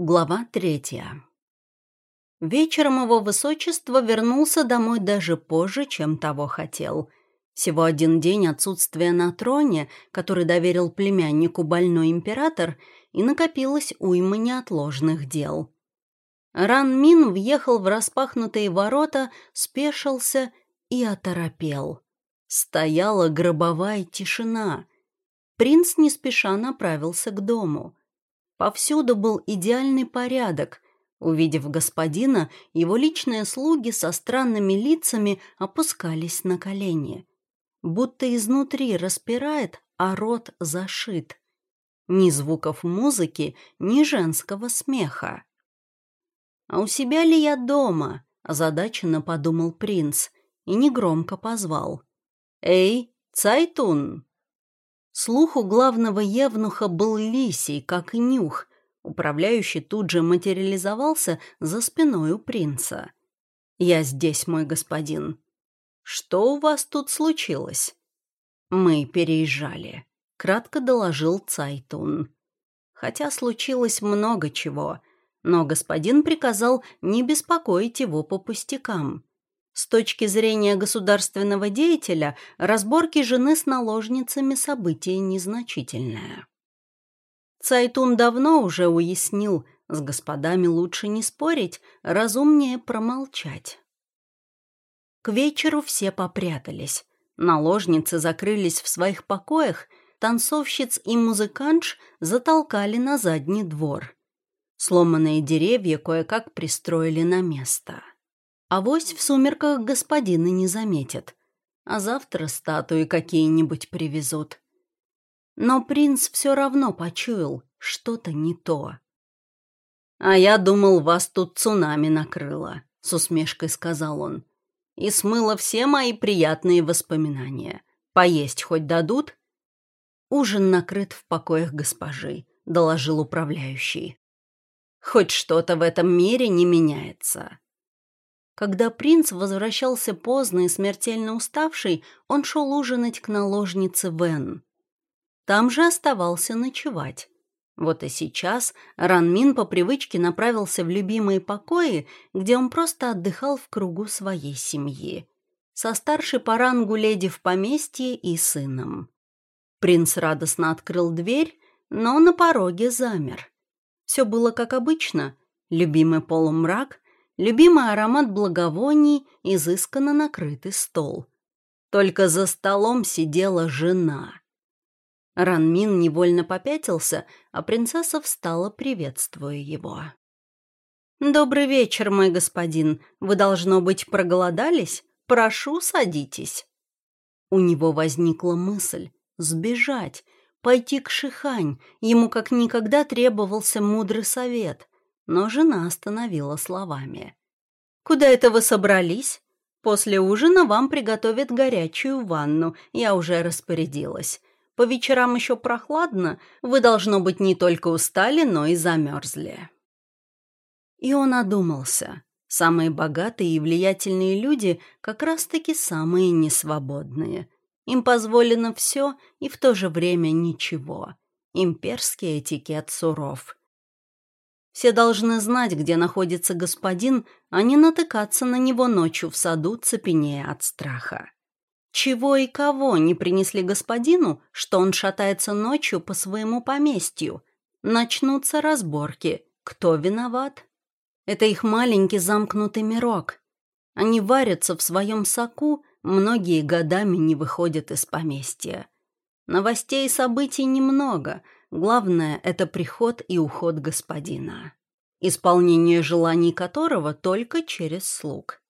Глава третья. Вечером его высочество вернулся домой даже позже, чем того хотел. Всего один день отсутствия на троне, который доверил племяннику больной император, и накопилось уйма неотложных дел. Ран Мин въехал в распахнутые ворота, спешился и оторопел. Стояла гробовая тишина. Принц не спеша направился к дому — Повсюду был идеальный порядок. Увидев господина, его личные слуги со странными лицами опускались на колени. Будто изнутри распирает, а рот зашит. Ни звуков музыки, ни женского смеха. «А у себя ли я дома?» – озадаченно подумал принц и негромко позвал. «Эй, Цайтун!» Слух у главного евнуха был лисий, как и нюх. Управляющий тут же материализовался за спиной у принца. «Я здесь, мой господин». «Что у вас тут случилось?» «Мы переезжали», — кратко доложил Цайтун. Хотя случилось много чего, но господин приказал не беспокоить его по пустякам. С точки зрения государственного деятеля, разборки жены с наложницами событие незначительное. Цайтун давно уже уяснил, с господами лучше не спорить, разумнее промолчать. К вечеру все попрятались. Наложницы закрылись в своих покоях, танцовщиц и музыкантш затолкали на задний двор. Сломанные деревья кое-как пристроили на место. Авось в сумерках господина не заметят, а завтра статуи какие-нибудь привезут. Но принц все равно почуял, что-то не то. «А я думал, вас тут цунами накрыло», — с усмешкой сказал он. «И смыло все мои приятные воспоминания. Поесть хоть дадут?» «Ужин накрыт в покоях госпожи», — доложил управляющий. «Хоть что-то в этом мире не меняется. Когда принц возвращался поздно и смертельно уставший, он шел ужинать к наложнице Вен. Там же оставался ночевать. Вот и сейчас Ранмин по привычке направился в любимые покои, где он просто отдыхал в кругу своей семьи. Со старшей по рангу леди в поместье и сыном. Принц радостно открыл дверь, но на пороге замер. Все было как обычно. Любимый полумрак — любимый аромат благовоний, изысканно накрытый стол. Только за столом сидела жена. Ранмин невольно попятился, а принцесса встала, приветствуя его. «Добрый вечер, мой господин. Вы, должно быть, проголодались? Прошу, садитесь». У него возникла мысль сбежать, пойти к Шихань. Ему как никогда требовался мудрый совет но жена остановила словами. «Куда это вы собрались? После ужина вам приготовят горячую ванну, я уже распорядилась. По вечерам еще прохладно, вы, должно быть, не только устали, но и замерзли». И он одумался. Самые богатые и влиятельные люди как раз-таки самые несвободные. Им позволено все и в то же время ничего. Имперский этикет суров. Все должны знать, где находится господин, а не натыкаться на него ночью в саду, цепенея от страха. Чего и кого не принесли господину, что он шатается ночью по своему поместью? Начнутся разборки. Кто виноват? Это их маленький замкнутый мирок. Они варятся в своем соку, многие годами не выходят из поместья. Новостей и событий немного — Главное — это приход и уход господина, исполнение желаний которого только через слуг.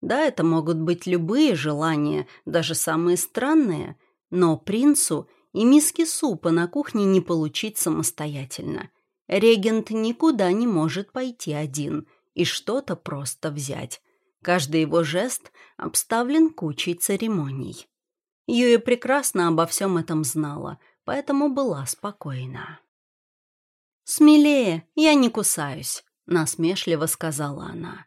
Да, это могут быть любые желания, даже самые странные, но принцу и миски супа на кухне не получить самостоятельно. Регент никуда не может пойти один и что-то просто взять. Каждый его жест обставлен кучей церемоний. Юя прекрасно обо всем этом знала — поэтому была спокойна. «Смелее, я не кусаюсь», — насмешливо сказала она.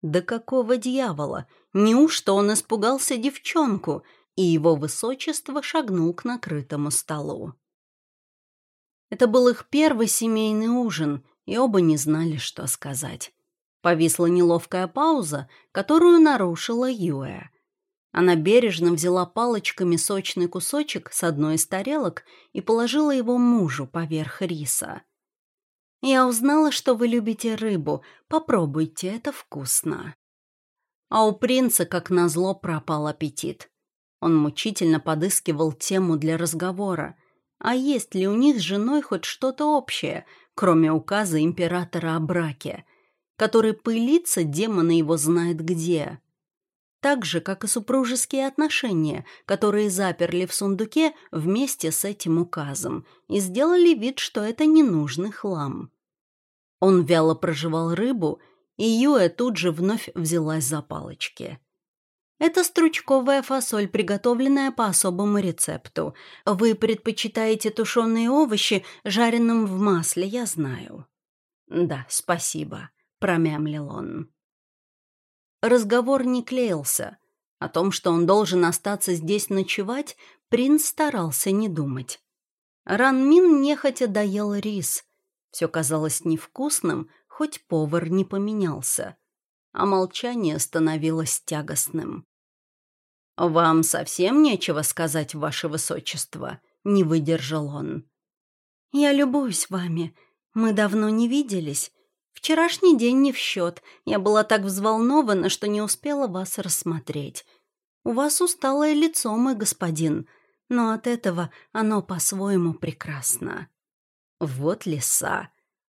«Да какого дьявола? Неужто он испугался девчонку?» И его высочество шагнул к накрытому столу. Это был их первый семейный ужин, и оба не знали, что сказать. Повисла неловкая пауза, которую нарушила Юэ. Она бережно взяла палочками сочный кусочек с одной из тарелок и положила его мужу поверх риса. «Я узнала, что вы любите рыбу. Попробуйте, это вкусно». А у принца, как назло, пропал аппетит. Он мучительно подыскивал тему для разговора. А есть ли у них с женой хоть что-то общее, кроме указа императора о браке, который пылится, демона его знает где? Так же, как и супружеские отношения, которые заперли в сундуке вместе с этим указом и сделали вид, что это ненужный хлам. Он вяло проживал рыбу, и Юэ тут же вновь взялась за палочки. Это стручковая фасоль, приготовленная по особому рецепту. Вы предпочитаете тушеные овощи жареным в масле, я знаю. Да, спасибо, промямлил он. Разговор не клеился. О том, что он должен остаться здесь ночевать, принц старался не думать. Ранмин нехотя доел рис. Все казалось невкусным, хоть повар не поменялся. А молчание становилось тягостным. «Вам совсем нечего сказать, ваше высочество?» — не выдержал он. «Я любуюсь вами. Мы давно не виделись. Вчерашний день не в счет. Я была так взволнована, что не успела вас рассмотреть. У вас усталое лицо, мой господин, но от этого оно по-своему прекрасно. Вот лиса.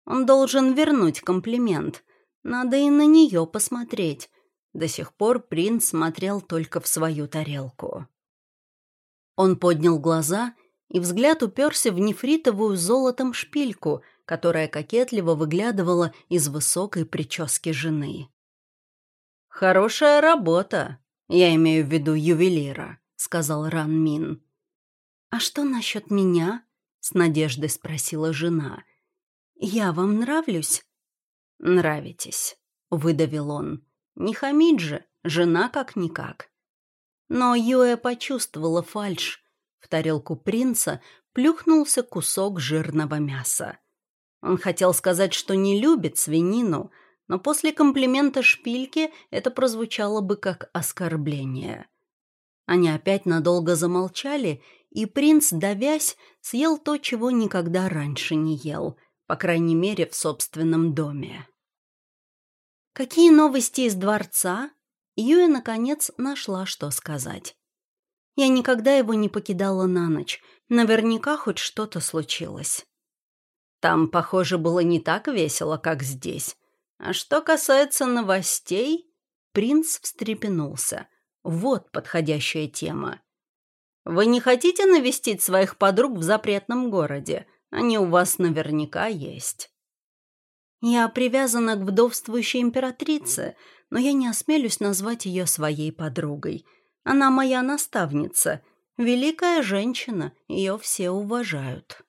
Он должен вернуть комплимент. Надо и на нее посмотреть. До сих пор принц смотрел только в свою тарелку. Он поднял глаза, и взгляд уперся в нефритовую золотом шпильку — которая кокетливо выглядывала из высокой прически жены. «Хорошая работа, я имею в виду ювелира», — сказал Ран Мин. «А что насчет меня?» — с надеждой спросила жена. «Я вам нравлюсь?» «Нравитесь», — выдавил он. «Не хамить же, жена как-никак». Но Юэ почувствовала фальшь. В тарелку принца плюхнулся кусок жирного мяса. Он хотел сказать, что не любит свинину, но после комплимента шпильке это прозвучало бы как оскорбление. Они опять надолго замолчали, и принц, давясь, съел то, чего никогда раньше не ел, по крайней мере, в собственном доме. «Какие новости из дворца?» Юя, наконец, нашла, что сказать. «Я никогда его не покидала на ночь. Наверняка хоть что-то случилось». Там, похоже, было не так весело, как здесь. А что касается новостей, принц встрепенулся. Вот подходящая тема. Вы не хотите навестить своих подруг в запретном городе? Они у вас наверняка есть. Я привязана к вдовствующей императрице, но я не осмелюсь назвать ее своей подругой. Она моя наставница, великая женщина, ее все уважают.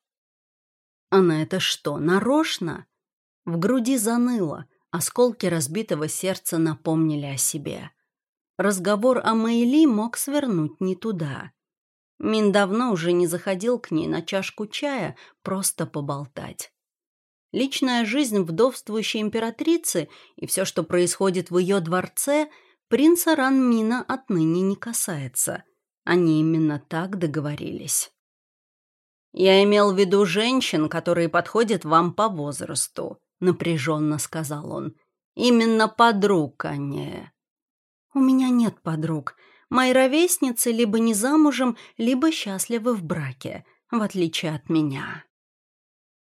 Она это что, нарочно? В груди заныло, осколки разбитого сердца напомнили о себе. Разговор о Мэйли мог свернуть не туда. Мин давно уже не заходил к ней на чашку чая просто поболтать. Личная жизнь вдовствующей императрицы и все, что происходит в ее дворце, принца Ранмина отныне не касается. Они именно так договорились. «Я имел в виду женщин, которые подходят вам по возрасту», — напряженно сказал он. «Именно подруг, а не...» «У меня нет подруг. Мои ровесницы либо не замужем, либо счастливы в браке, в отличие от меня».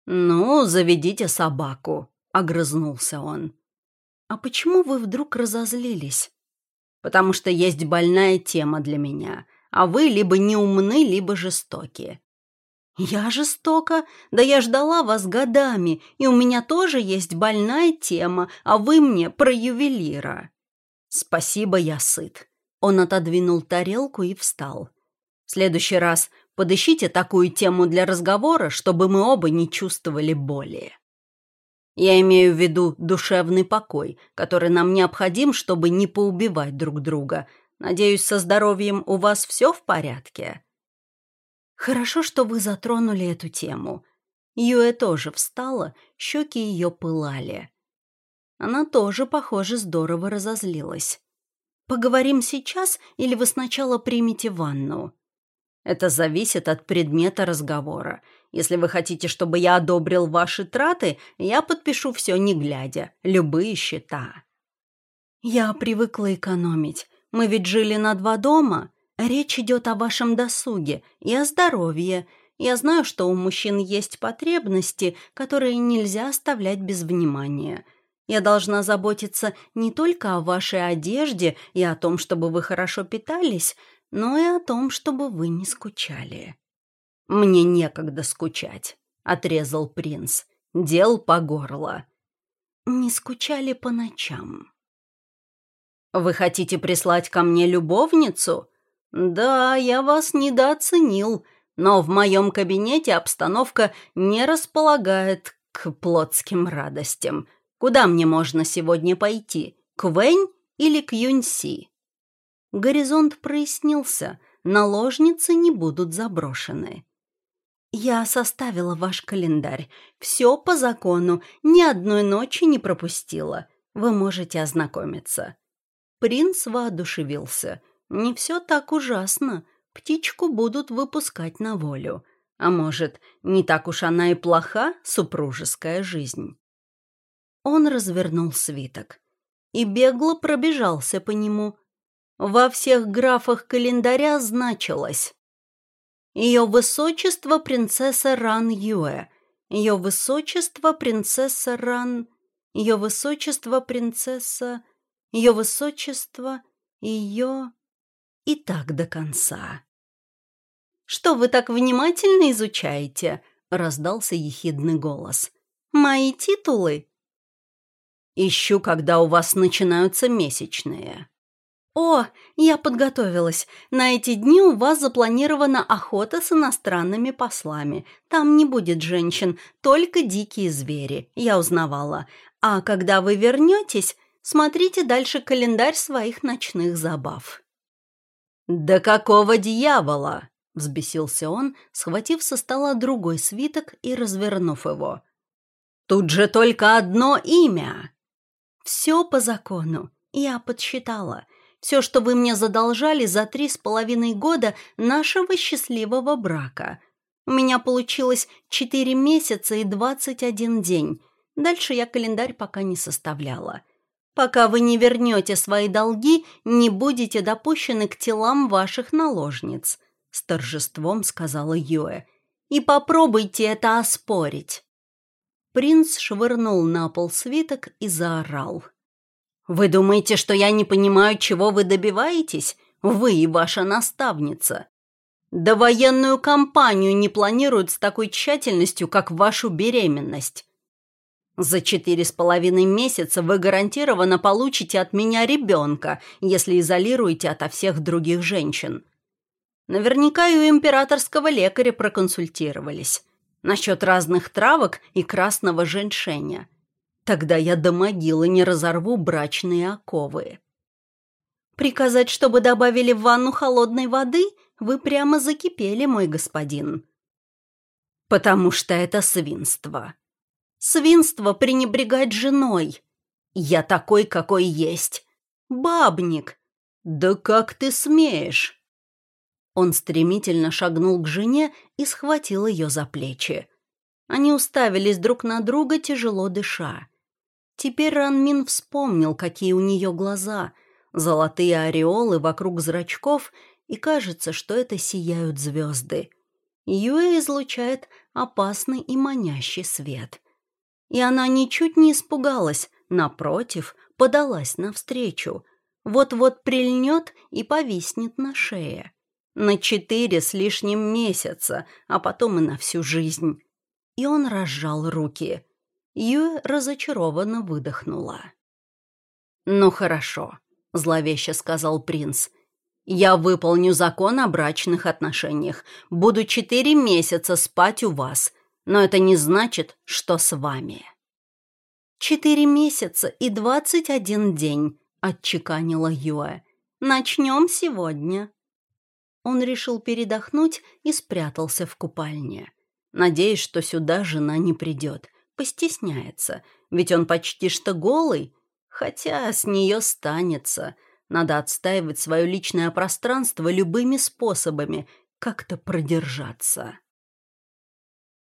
«Ну, заведите собаку», — огрызнулся он. «А почему вы вдруг разозлились?» «Потому что есть больная тема для меня, а вы либо неумны, либо жестоки. «Я жестока? Да я ждала вас годами, и у меня тоже есть больная тема, а вы мне про ювелира». «Спасибо, я сыт». Он отодвинул тарелку и встал. «В следующий раз подыщите такую тему для разговора, чтобы мы оба не чувствовали боли». Я имею в виду душевный покой, который нам необходим, чтобы не поубивать друг друга. Надеюсь, со здоровьем у вас все в порядке?» «Хорошо, что вы затронули эту тему. Юэ тоже встала, щеки ее пылали. Она тоже, похоже, здорово разозлилась. «Поговорим сейчас или вы сначала примете ванну?» «Это зависит от предмета разговора. Если вы хотите, чтобы я одобрил ваши траты, я подпишу все не глядя, любые счета». «Я привыкла экономить. Мы ведь жили на два дома. Речь идет о вашем досуге и о здоровье. Я знаю, что у мужчин есть потребности, которые нельзя оставлять без внимания. Я должна заботиться не только о вашей одежде и о том, чтобы вы хорошо питались, но и о том, чтобы вы не скучали». «Мне некогда скучать», — отрезал принц. «Дел по горло». «Не скучали по ночам». «Вы хотите прислать ко мне любовницу?» «Да, я вас недооценил, но в моем кабинете обстановка не располагает к плотским радостям. Куда мне можно сегодня пойти? К Вэнь или к Юньси?» Горизонт прояснился, наложницы не будут заброшены. «Я составила ваш календарь. Все по закону, ни одной ночи не пропустила. Вы можете ознакомиться». Принц воодушевился. «Не все так ужасно. Птичку будут выпускать на волю. А может, не так уж она и плоха, супружеская жизнь?» Он развернул свиток и бегло пробежался по нему. Во всех графах календаря значилось «Ее высочество принцесса Ран Юэ», «Ее высочество принцесса Ран», «Ее высочество принцесса», ее высочество, ее... И так до конца. «Что вы так внимательно изучаете?» — раздался ехидный голос. «Мои титулы?» «Ищу, когда у вас начинаются месячные». «О, я подготовилась. На эти дни у вас запланирована охота с иностранными послами. Там не будет женщин, только дикие звери, я узнавала. А когда вы вернетесь, Смотрите дальше календарь своих ночных забав». «Да какого дьявола!» — взбесился он, схватив со стола другой свиток и развернув его. «Тут же только одно имя!» «Все по закону. Я подсчитала. Все, что вы мне задолжали за три с половиной года нашего счастливого брака. У меня получилось четыре месяца и двадцать один день. Дальше я календарь пока не составляла. Пока вы не вернете свои долги, не будете допущены к телам ваших наложниц», — с торжеством сказала Юэ. «И попробуйте это оспорить». Принц швырнул на пол свиток и заорал. «Вы думаете, что я не понимаю, чего вы добиваетесь? Вы и ваша наставница. Да военную кампанию не планируют с такой тщательностью, как вашу беременность. За четыре с половиной месяца вы гарантированно получите от меня ребенка, если изолируете ото всех других женщин. Наверняка и у императорского лекаря проконсультировались насчет разных травок и красного женьшеня. Тогда я до могилы не разорву брачные оковы. Приказать, чтобы добавили в ванну холодной воды, вы прямо закипели, мой господин. Потому что это свинство. Свинство пренебрегать женой. Я такой, какой есть. Бабник. Да как ты смеешь? Он стремительно шагнул к жене и схватил ее за плечи. Они уставились друг на друга, тяжело дыша. Теперь Ранмин вспомнил, какие у нее глаза, золотые ореолы вокруг зрачков, и кажется, что это сияют звезды. Юэ излучает опасный и манящий свет — и она ничуть не испугалась, напротив, подалась навстречу. Вот-вот прильнет и повиснет на шее. На четыре с лишним месяца, а потом и на всю жизнь. И он разжал руки. Юэ разочарованно выдохнула. «Ну хорошо», — зловеще сказал принц. «Я выполню закон о брачных отношениях. Буду четыре месяца спать у вас но это не значит, что с вами». «Четыре месяца и двадцать один день», — отчеканила Юэ. «Начнем сегодня». Он решил передохнуть и спрятался в купальне. надеясь, что сюда жена не придет. Постесняется, ведь он почти что голый, хотя с нее станется. Надо отстаивать свое личное пространство любыми способами, как-то продержаться.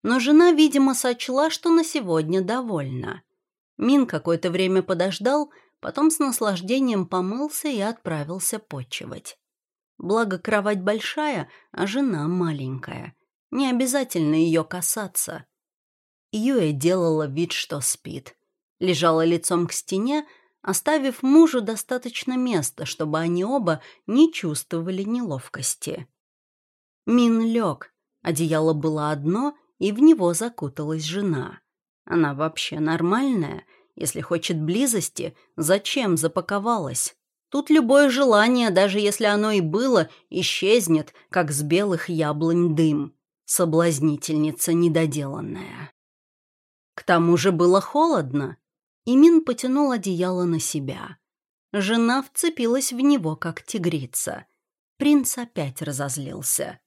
Но жена, видимо, сочла, что на сегодня довольна. Мин какое-то время подождал, потом с наслаждением помылся и отправился почивать. Благо, кровать большая, а жена маленькая. Не обязательно ее касаться. Юэ делала вид, что спит. Лежала лицом к стене, оставив мужу достаточно места, чтобы они оба не чувствовали неловкости. Мин лег, одеяло было одно, и в него закуталась жена. Она вообще нормальная? Если хочет близости, зачем запаковалась? Тут любое желание, даже если оно и было, исчезнет, как с белых яблонь дым. Соблазнительница недоделанная. К тому же было холодно. и Мин потянул одеяло на себя. Жена вцепилась в него, как тигрица. Принц опять разозлился.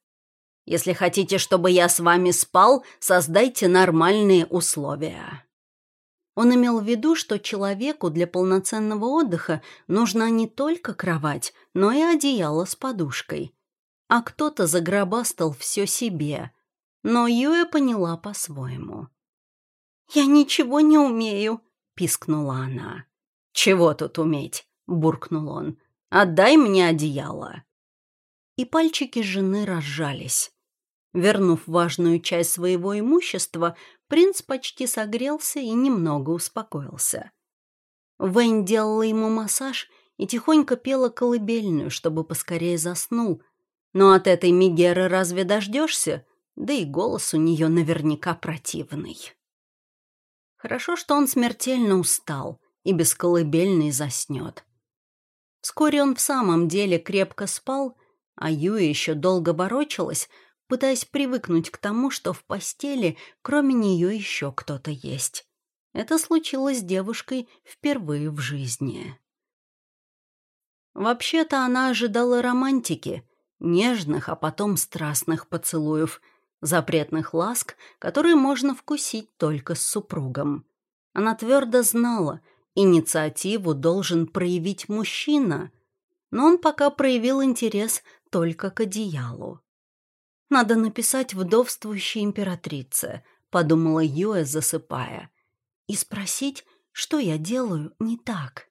«Если хотите, чтобы я с вами спал, создайте нормальные условия». Он имел в виду, что человеку для полноценного отдыха нужна не только кровать, но и одеяло с подушкой. А кто-то загробастал все себе. Но Юя поняла по-своему. «Я ничего не умею», — пискнула она. «Чего тут уметь?» — буркнул он. «Отдай мне одеяло». И пальчики жены разжались. Вернув важную часть своего имущества, принц почти согрелся и немного успокоился. Вэнь делала ему массаж и тихонько пела колыбельную, чтобы поскорее заснул. Но от этой Мегеры разве дождешься? Да и голос у нее наверняка противный. Хорошо, что он смертельно устал и без колыбельной заснет. Вскоре он в самом деле крепко спал, а Юя еще долго ворочалась, пытаясь привыкнуть к тому, что в постели кроме нее еще кто-то есть. Это случилось с девушкой впервые в жизни. Вообще-то она ожидала романтики, нежных, а потом страстных поцелуев, запретных ласк, которые можно вкусить только с супругом. Она твердо знала, инициативу должен проявить мужчина, но он пока проявил интерес только к одеялу. «Надо написать вдовствующей императрице», — подумала Юэ, засыпая, «и спросить, что я делаю не так».